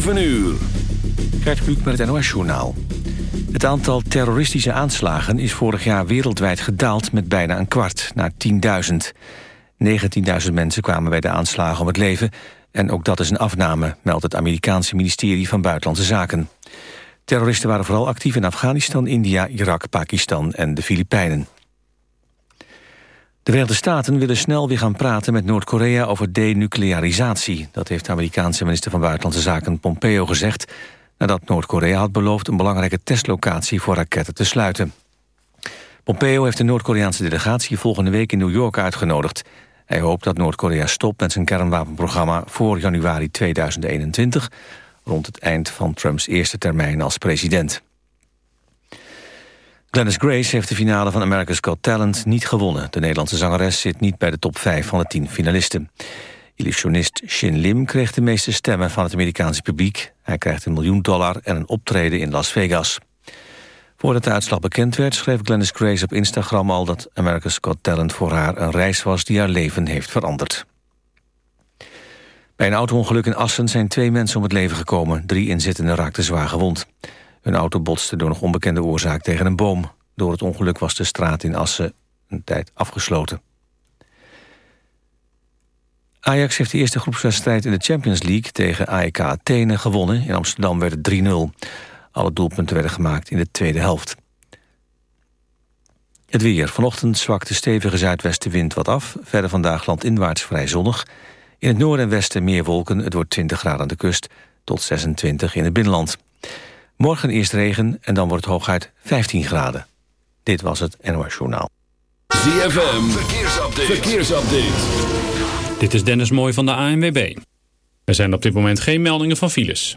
7 uur. Gert Kluk met het NOS-journaal. Het aantal terroristische aanslagen is vorig jaar wereldwijd gedaald met bijna een kwart, naar 10.000. 19.000 mensen kwamen bij de aanslagen om het leven... en ook dat is een afname, meldt het Amerikaanse ministerie van Buitenlandse Zaken. Terroristen waren vooral actief in Afghanistan, India, Irak, Pakistan en de Filipijnen. De Verenigde Staten willen snel weer gaan praten met Noord-Korea over denuclearisatie. Dat heeft de Amerikaanse minister van Buitenlandse Zaken Pompeo gezegd... nadat Noord-Korea had beloofd een belangrijke testlocatie voor raketten te sluiten. Pompeo heeft de Noord-Koreaanse delegatie volgende week in New York uitgenodigd. Hij hoopt dat Noord-Korea stopt met zijn kernwapenprogramma voor januari 2021... rond het eind van Trumps eerste termijn als president. Glennis Grace heeft de finale van America's Got Talent niet gewonnen. De Nederlandse zangeres zit niet bij de top 5 van de 10 finalisten. Illusionist Shin Lim kreeg de meeste stemmen van het Amerikaanse publiek. Hij krijgt een miljoen dollar en een optreden in Las Vegas. Voordat de uitslag bekend werd, schreef Glennis Grace op Instagram al... dat America's Got Talent voor haar een reis was die haar leven heeft veranderd. Bij een auto-ongeluk in Assen zijn twee mensen om het leven gekomen. Drie inzittenden raakten zwaar gewond. Hun auto botste door nog onbekende oorzaak tegen een boom. Door het ongeluk was de straat in Assen een tijd afgesloten. Ajax heeft de eerste groepswedstrijd in de Champions League... tegen AEK Athene gewonnen. In Amsterdam werd het 3-0. Alle doelpunten werden gemaakt in de tweede helft. Het weer. Vanochtend zwakt de stevige zuidwestenwind wat af. Verder vandaag landinwaarts vrij zonnig. In het noorden en westen meer wolken. Het wordt 20 graden aan de kust tot 26 in het binnenland. Morgen eerst regen en dan wordt het hooguit 15 graden. Dit was het NOS Journaal. ZFM, verkeersupdate. verkeersupdate. Dit is Dennis Mooij van de ANWB. Er zijn op dit moment geen meldingen van files.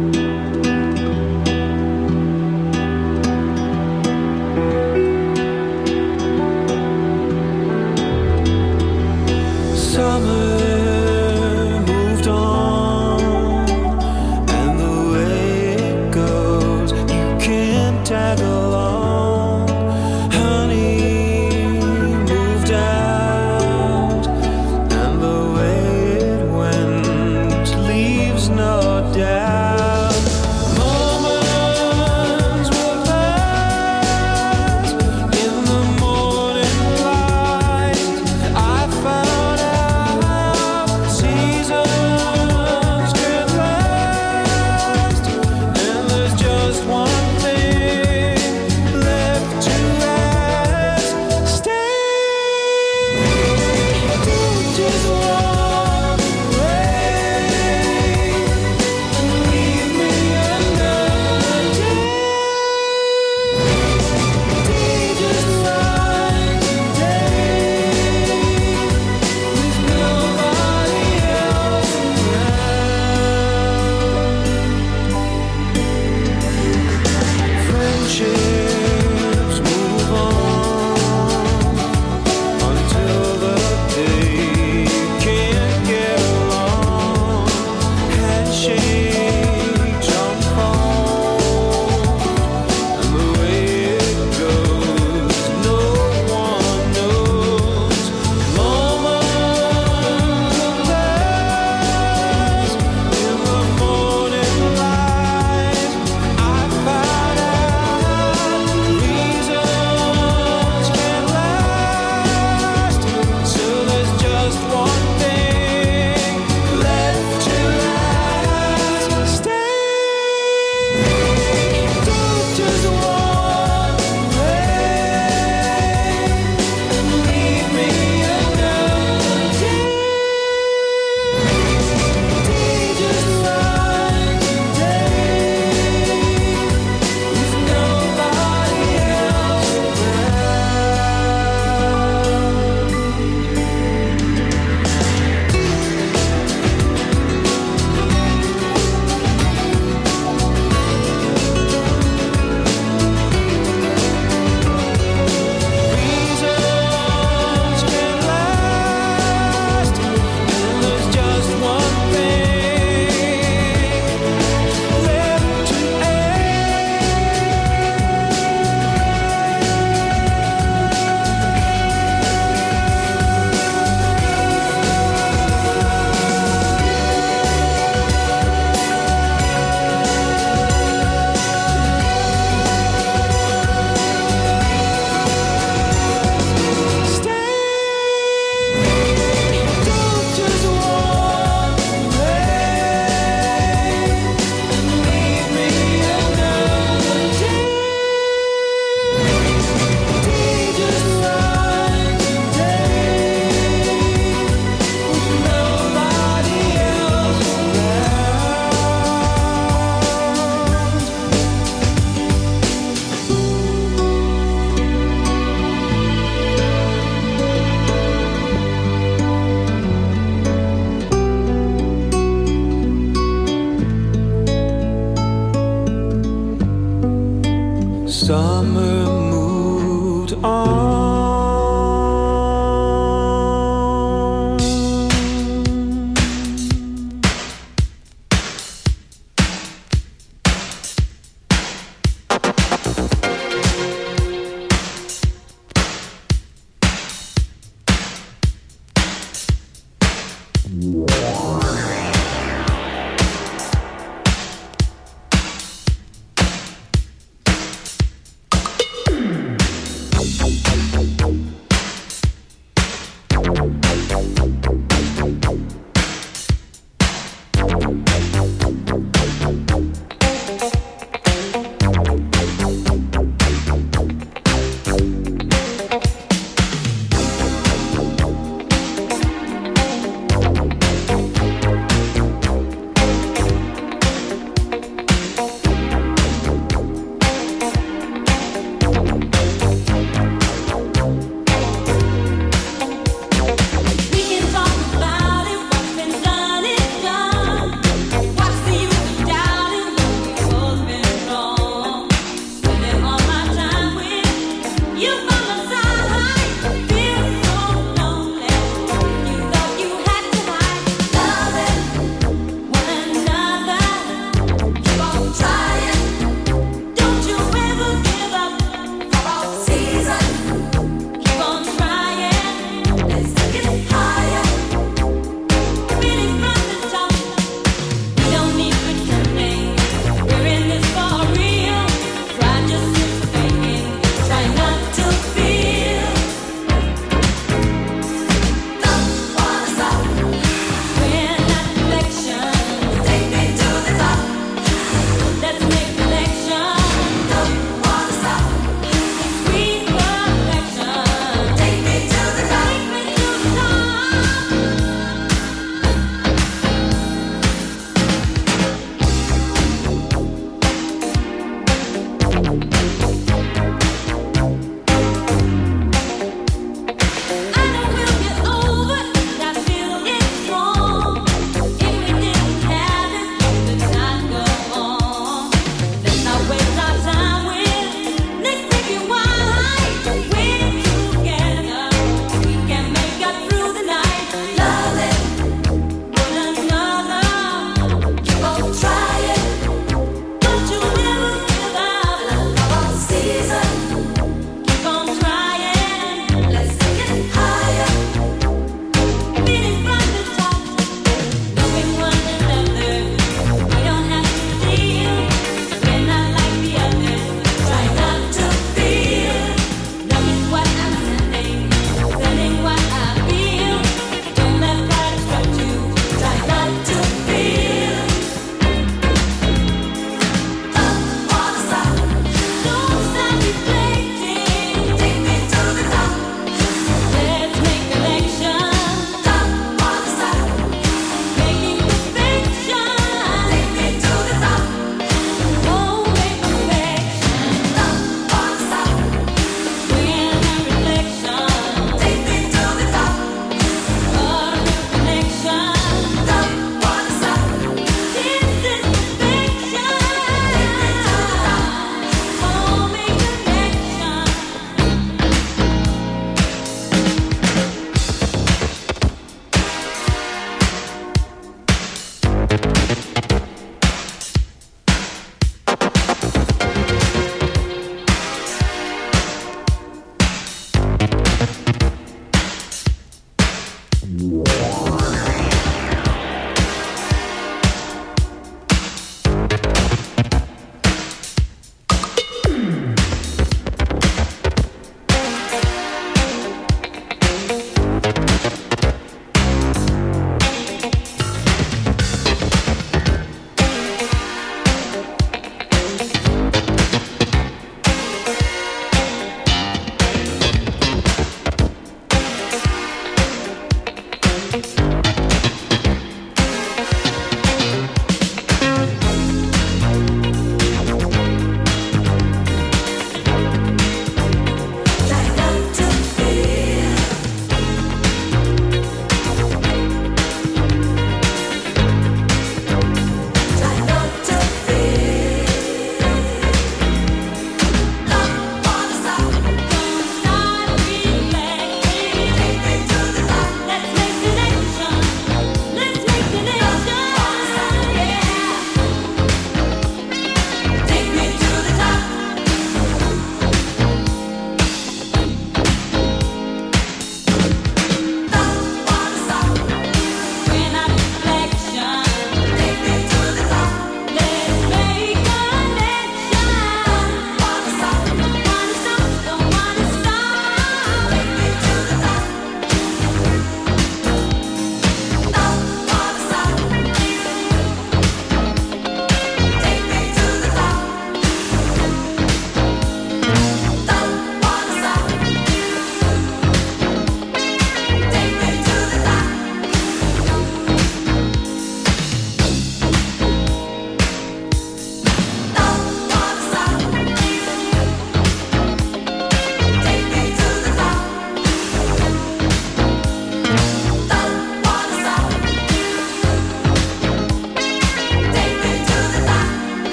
Summer moved on. Oh.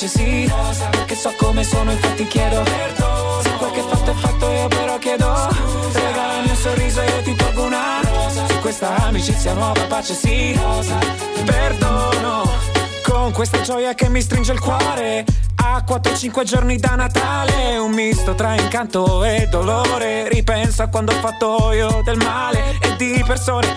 Pace sì Rosa. Perché so come sono infatti chiedo Perdono Se quel che fatto è fatto io però chiedo Regalami un sorriso io ti porgo una Rosa. Su questa amicizia nuova pace sì Rosa. Perdono con questa gioia che mi stringe il cuore a 4-5 giorni da Natale Un misto tra incanto e dolore Ripenso a quando ho fatto io del male E di persone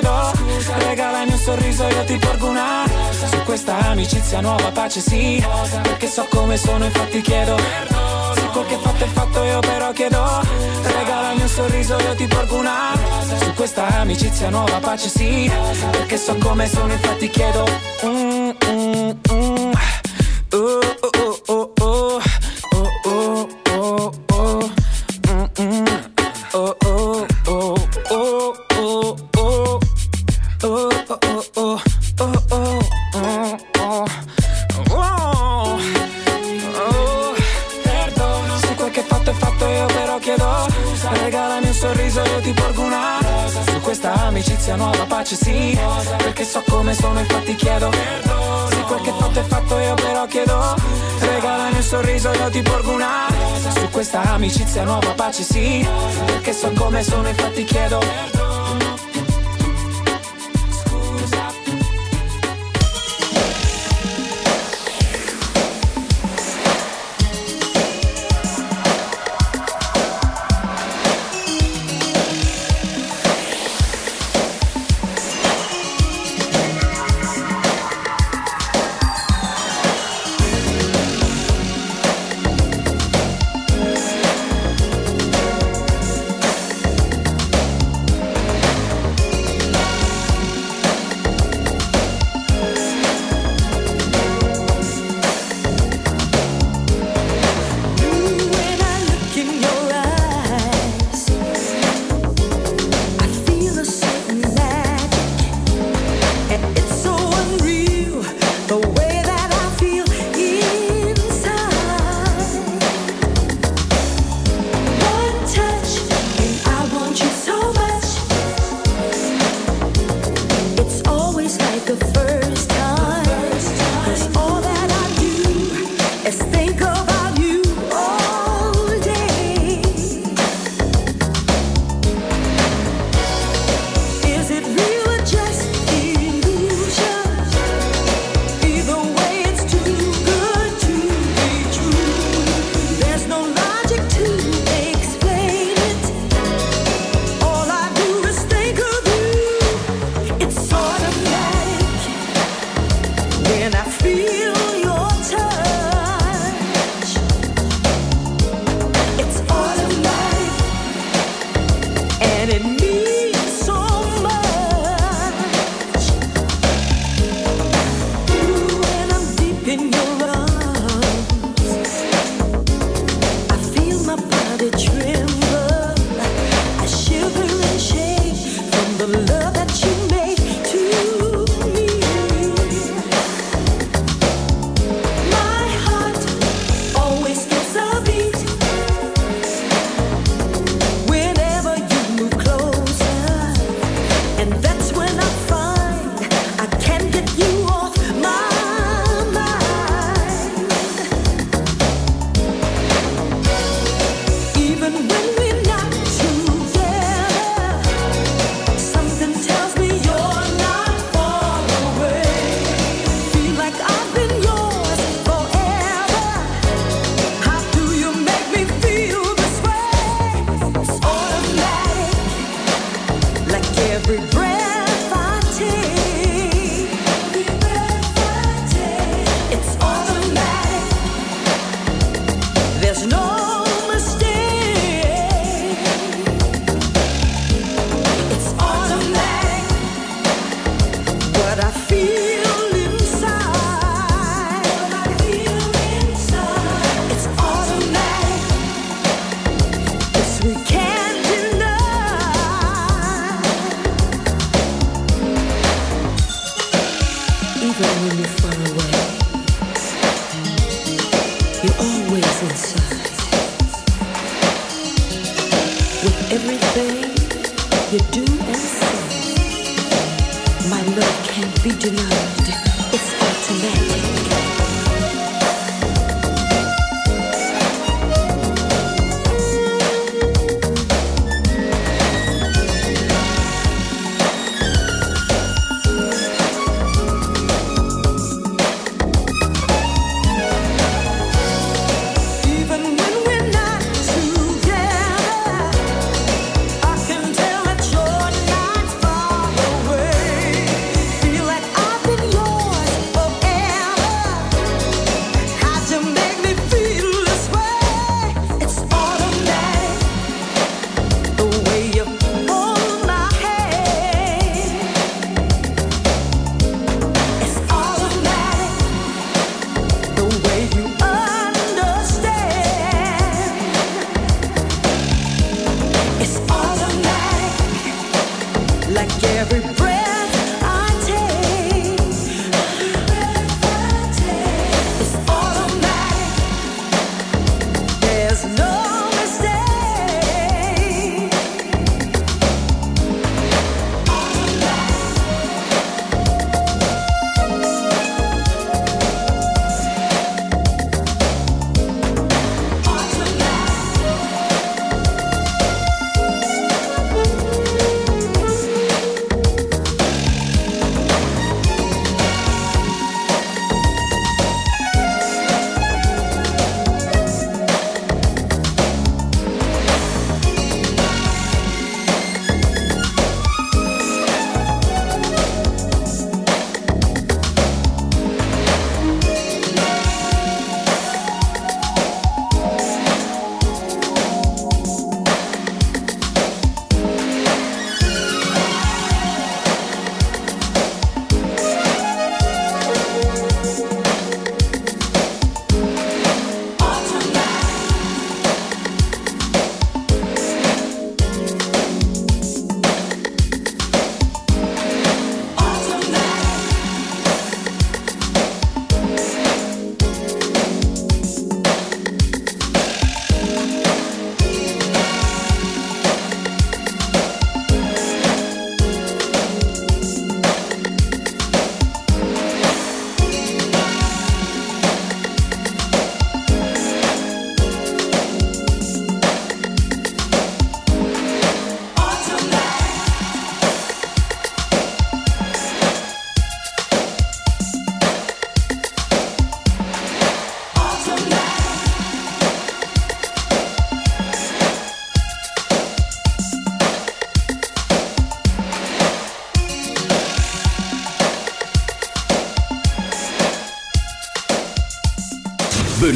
chiedo Scusa Regalami un sorriso io ti porgo una. Su questa amicizia nuova pace sì. Perché so come sono infatti chiedo Se quel che fatto è fatto io però chiedo Regalami un sorriso io ti porgo una. Su questa amicizia nuova pace sì Perché so come sono infatti chiedo mm,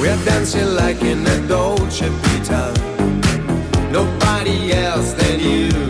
We are dancing like in a Dolce Vita. Nobody else than you.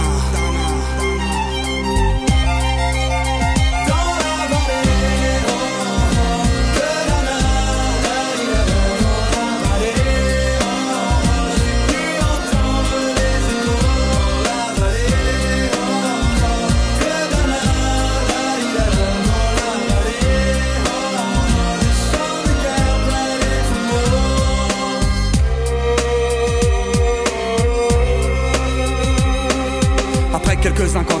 50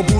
Au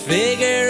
figure